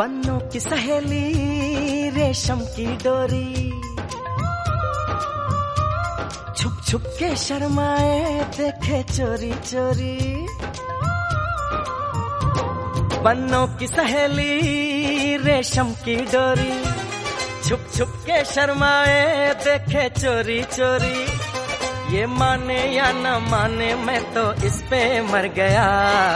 बन्नों की सहेली, रेशम की डोरी। छुप छुप के शर्माए, देखे चोरी चोरी। बन्नों की सहेली, रेशम की डोरी। छुप छुप के शर्माए, देखे चोरी चोरी। ये माने या न माने, मैं तो इस पे मर गया,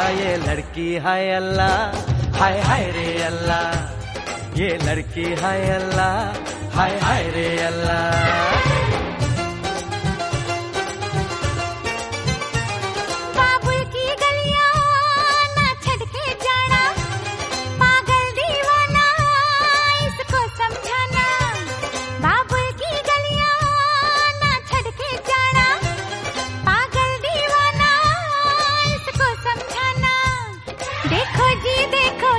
ये लड़की हाय अल्लाह। हाय हाय रे अल्लाह ये लड़की हाय अल्लाह हाय हाय रे अल्लाह।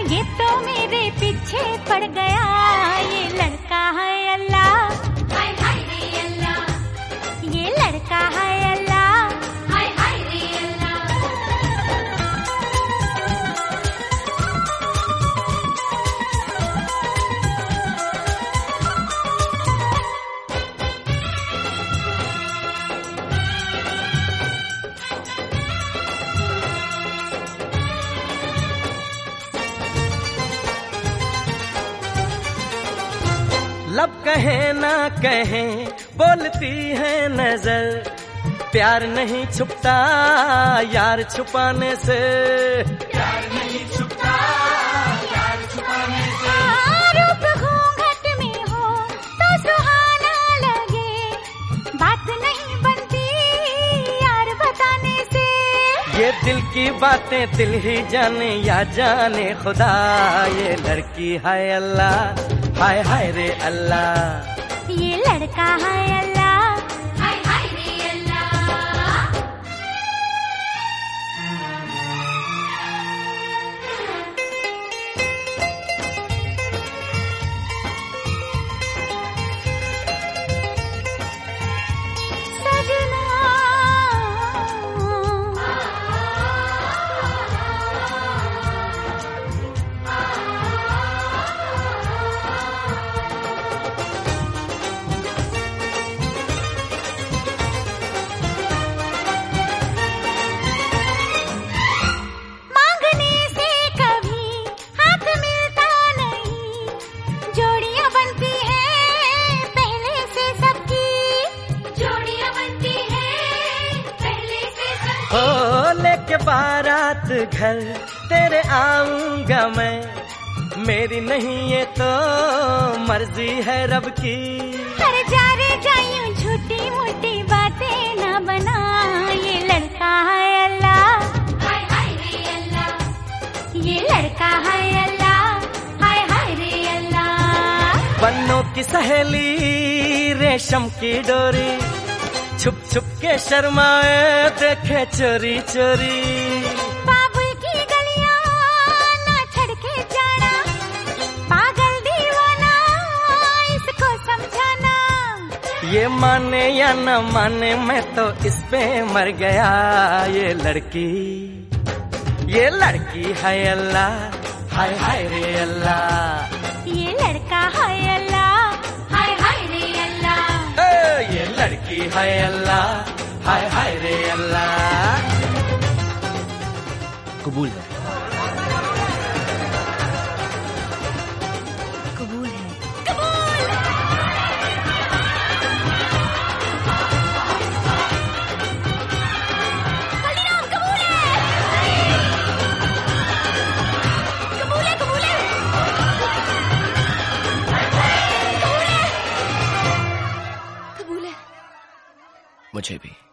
ये तो मेरे पीछे पड़ गया। लब कहे ना कहे बोलती है नज़र। प्यार नहीं छुपता यार छुपाने से। प्यार नहीं छुपता प्यार छुपाने से। रूप घूंघट में हो तो सुहाना लगे। बात नहीं बनती यार बताने से। ये दिल की बातें दिल ही जाने या जाने खुदा ये लड़की हाय अल्लाह। हाय हाय रे अल्लाह। ये लड़का है अल्लाह। बारात घर तेरे आऊँगा मैं। मेरी नहीं ये तो मर्ज़ी है रब की। हर जा रे जायूं झूठी मूठी बातें ना बना। ये लड़का है अल्लाह। हाय हाय रे अल्लाह। ये लड़का है अल्लाह। हाय हाय रे अल्लाह। बन्नों की सहेली रेशम की डोरी। छुप छुप के शर्माए देखे चोरी चोरी। बाबुल की गलियाँ ना छड़ के जाना पागल दीवाना इसको समझाना। ये माने या न माने मैं तो इस पे मर गया। ये लड़की ये लड़की है अल्लाह हाय हाय रे अल्लाह। ये लड़का है अल्लाह। लड़की है अल्लाह हाय हाय रे अल्लाह। कबूल है। मुझे भी